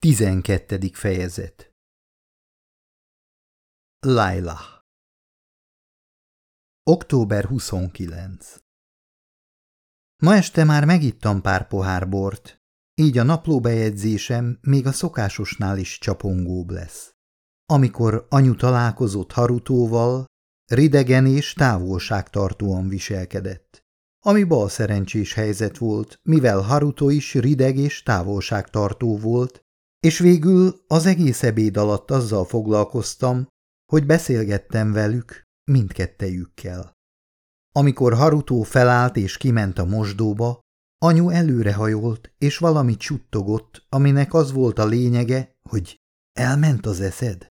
Tizenkettedik fejezet Laila Október 29 Ma este már megittam pár pohár bort, így a naplóbejegyzésem még a szokásosnál is csapongóbb lesz. Amikor anyu találkozott Harutóval, ridegen és távolságtartóan viselkedett. Ami bal szerencsés helyzet volt, mivel Haruto is rideg és távolságtartó volt, és végül az egész ebéd alatt azzal foglalkoztam, hogy beszélgettem velük, mindkettejükkel. Amikor Harutó felállt és kiment a mosdóba, anyu előrehajolt, és valamit csuttogott, aminek az volt a lényege, hogy elment az eszed.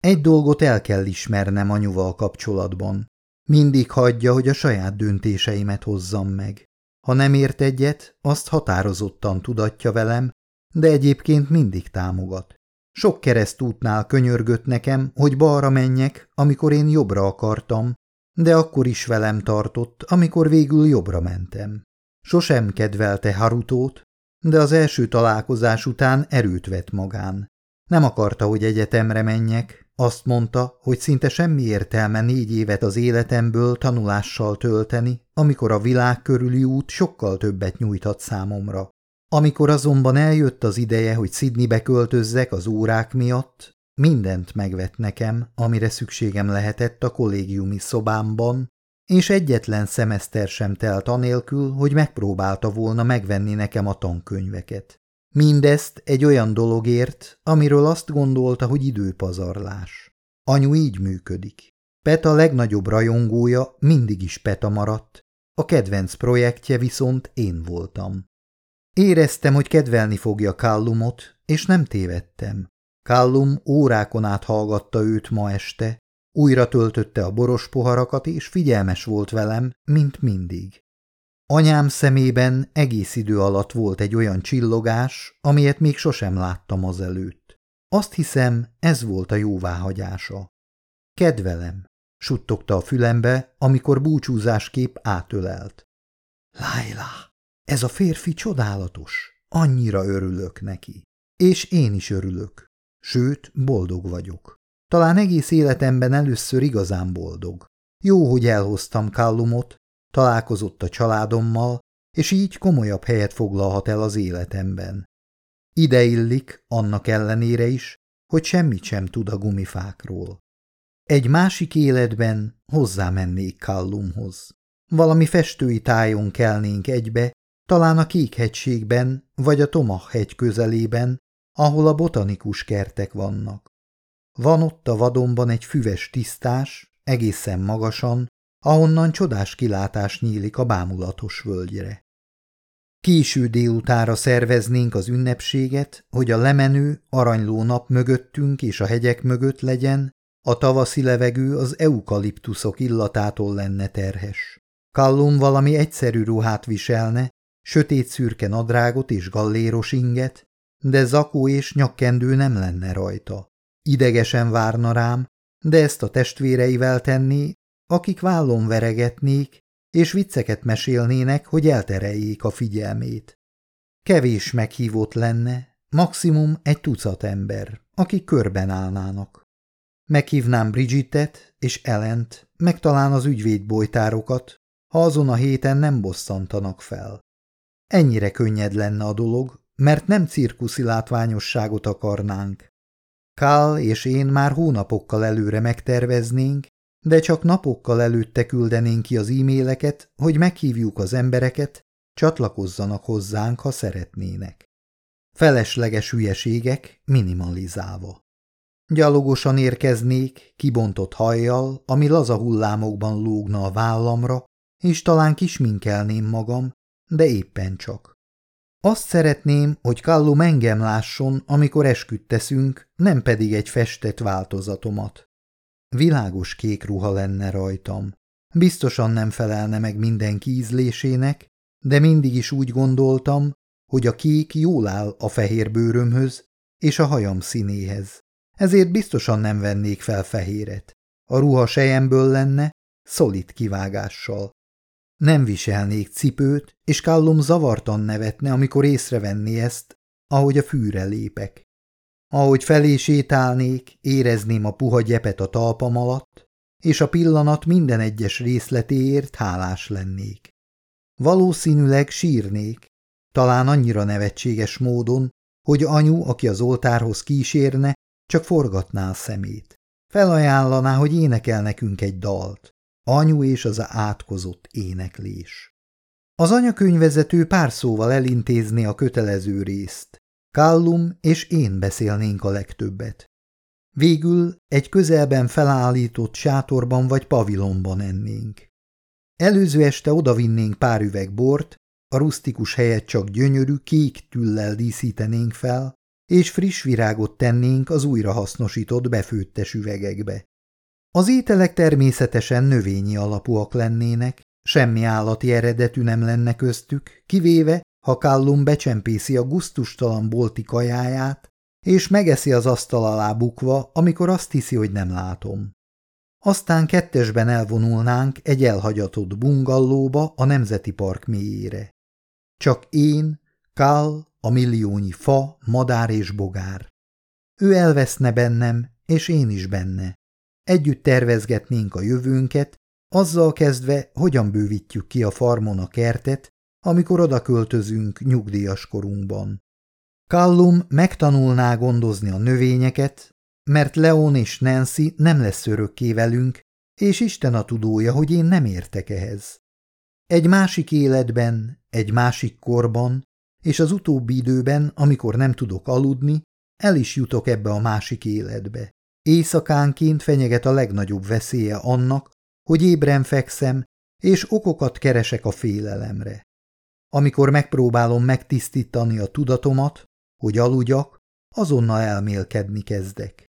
Egy dolgot el kell ismernem anyuval kapcsolatban. Mindig hagyja, hogy a saját döntéseimet hozzam meg. Ha nem ért egyet, azt határozottan tudatja velem, de egyébként mindig támogat. Sok keresztútnál könyörgött nekem, hogy balra menjek, amikor én jobbra akartam, de akkor is velem tartott, amikor végül jobbra mentem. Sosem kedvelte Harutót, de az első találkozás után erőt vett magán. Nem akarta, hogy egyetemre menjek, azt mondta, hogy szinte semmi értelme négy évet az életemből tanulással tölteni, amikor a világ körüli út sokkal többet nyújthat számomra. Amikor azonban eljött az ideje, hogy Sydneybe költözzek az órák miatt, mindent megvett nekem, amire szükségem lehetett a kollégiumi szobámban, és egyetlen szemeszter sem telt anélkül, hogy megpróbálta volna megvenni nekem a tankönyveket. Mindezt egy olyan dologért, amiről azt gondolta, hogy időpazarlás. Anyu így működik. Peta legnagyobb rajongója mindig is Peta maradt, a kedvenc projektje viszont én voltam. Éreztem, hogy kedvelni fogja Kallumot, és nem tévedtem. Kallum órákon át hallgatta őt ma este, újra töltötte a boros poharakat, és figyelmes volt velem, mint mindig. Anyám szemében egész idő alatt volt egy olyan csillogás, amilyet még sosem láttam azelőtt. Azt hiszem, ez volt a jóváhagyása. Kedvelem, suttogta a fülembe, amikor búcsúzásképp átölelt. Lájlá! Ez a férfi csodálatos, annyira örülök neki. És én is örülök. Sőt, boldog vagyok. Talán egész életemben először igazán boldog. Jó, hogy elhoztam Kallumot, találkozott a családommal, és így komolyabb helyet foglalhat el az életemben. Ide illik, annak ellenére is, hogy semmit sem tud a gumifákról. Egy másik életben hozzámennék Kallumhoz. Valami festői tájon kelnénk egybe, talán a Kékhegységben vagy a Tomah hegy közelében, ahol a botanikus kertek vannak. Van ott a vadonban egy füves tisztás, egészen magasan, ahonnan csodás kilátás nyílik a bámulatos völgyre. Késő délutára szerveznénk az ünnepséget, hogy a lemenő, aranyló nap mögöttünk és a hegyek mögött legyen, a tavaszi levegő az eukaliptuszok illatától lenne terhes. Kallum valami egyszerű ruhát viselne, sötét szürke nadrágot és galléros inget, de zakó és nyakkendő nem lenne rajta. Idegesen várna rám, de ezt a testvéreivel tenni, akik vállon veregetnék, és vicceket mesélnének, hogy eltereljék a figyelmét. Kevés meghívott lenne, maximum egy tucat ember, akik körben állnának. Meghívnám Bridgettet és Ellent, meg talán az ügyvédbolytárokat, ha azon a héten nem bosszantanak fel. Ennyire könnyed lenne a dolog, mert nem cirkuszi látványosságot akarnánk. Kál és én már hónapokkal előre megterveznénk, de csak napokkal előtte küldenénk ki az e-maileket, hogy meghívjuk az embereket, csatlakozzanak hozzánk, ha szeretnének. Felesleges hülyeségek minimalizálva. Gyalogosan érkeznék, kibontott hajjal, ami laza hullámokban lógna a vállamra, és talán kisminkelném magam, de éppen csak. Azt szeretném, hogy Kallum engem lásson, amikor esküdt teszünk, nem pedig egy festett változatomat. Világos kék ruha lenne rajtam. Biztosan nem felelne meg mindenki ízlésének, de mindig is úgy gondoltam, hogy a kék jól áll a fehér bőrömhöz és a hajam színéhez. Ezért biztosan nem vennék fel fehéret. A ruha sejemből lenne, szolid kivágással. Nem viselnék cipőt, és Kallum zavartan nevetne, amikor észrevenné ezt, ahogy a fűre lépek. Ahogy felé sétálnék, érezném a puha gyepet a talpam alatt, és a pillanat minden egyes részletéért hálás lennék. Valószínűleg sírnék, talán annyira nevetséges módon, hogy anyu, aki az oltárhoz kísérne, csak forgatná a szemét. Felajánlaná, hogy énekel nekünk egy dalt. Anyu és az átkozott éneklés. Az anyakönyvezető pár szóval elintézné a kötelező részt. Kallum és én beszélnénk a legtöbbet. Végül egy közelben felállított sátorban vagy pavilonban ennénk. Előző este odavinnénk pár üveg bort, a rustikus helyet csak gyönyörű kék tüllel díszítenénk fel, és friss virágot tennénk az újrahasznosított befőttes üvegekbe. Az ételek természetesen növényi alapúak lennének, semmi állati eredetű nem lenne köztük, kivéve, ha Kallum becsempészi a guztustalan bolti kajáját, és megeszi az asztal alá bukva, amikor azt hiszi, hogy nem látom. Aztán kettesben elvonulnánk egy elhagyatott bungallóba a Nemzeti Park mélyére. Csak én, Kál, a milliónyi fa, madár és bogár. Ő elveszne bennem, és én is benne. Együtt tervezgetnénk a jövőnket, azzal kezdve, hogyan bővítjük ki a farmon a kertet, amikor oda költözünk nyugdíjas korunkban. Callum megtanulná gondozni a növényeket, mert Leon és Nancy nem lesz örökké velünk, és Isten a tudója, hogy én nem értek ehhez. Egy másik életben, egy másik korban, és az utóbbi időben, amikor nem tudok aludni, el is jutok ebbe a másik életbe. Éjszakánként fenyeget a legnagyobb veszélye annak, hogy ébren fekszem, és okokat keresek a félelemre. Amikor megpróbálom megtisztítani a tudatomat, hogy aludjak, azonnal elmélkedni kezdek.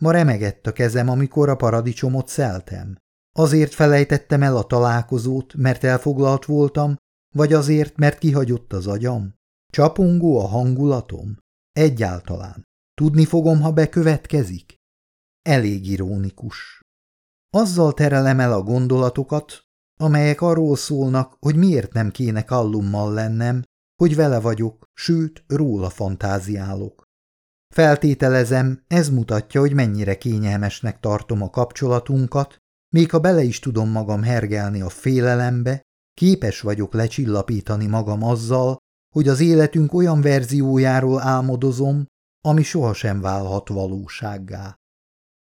Ma remegett a kezem, amikor a paradicsomot szeltem. Azért felejtettem el a találkozót, mert elfoglalt voltam, vagy azért, mert kihagyott az agyam? Csapongó a hangulatom? Egyáltalán. Tudni fogom, ha bekövetkezik? Elég ironikus. Azzal terelem el a gondolatokat, amelyek arról szólnak, hogy miért nem kéne kallummal lennem, hogy vele vagyok, sőt, róla fantáziálok. Feltételezem, ez mutatja, hogy mennyire kényelmesnek tartom a kapcsolatunkat, még ha bele is tudom magam hergelni a félelembe, képes vagyok lecsillapítani magam azzal, hogy az életünk olyan verziójáról álmodozom, ami sohasem válhat valósággá.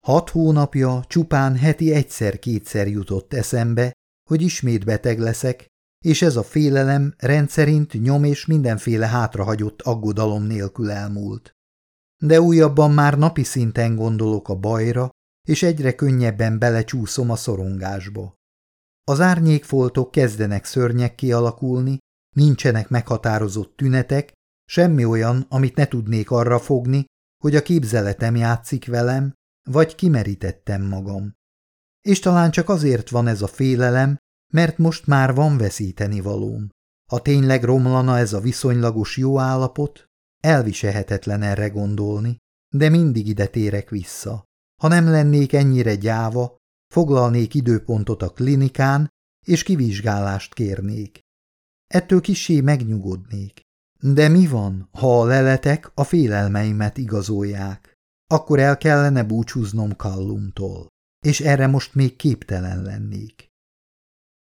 Hat hónapja csupán heti egyszer-kétszer jutott eszembe, hogy ismét beteg leszek, és ez a félelem rendszerint nyom és mindenféle hátrahagyott aggodalom nélkül elmúlt. De újabban már napi szinten gondolok a bajra, és egyre könnyebben belecsúszom a szorongásba. Az árnyékfoltok kezdenek szörnyek kialakulni, nincsenek meghatározott tünetek, semmi olyan, amit ne tudnék arra fogni, hogy a képzeletem játszik velem, vagy kimerítettem magam. És talán csak azért van ez a félelem, mert most már van veszíteni valóm. Ha tényleg romlana ez a viszonylagos jó állapot, elviselhetetlen erre gondolni, de mindig ide térek vissza. Ha nem lennék ennyire gyáva, foglalnék időpontot a klinikán, és kivizsgálást kérnék. Ettől kisé megnyugodnék. De mi van, ha a leletek a félelmeimet igazolják? Akkor el kellene búcsúznom Kallumtól, és erre most még képtelen lennék.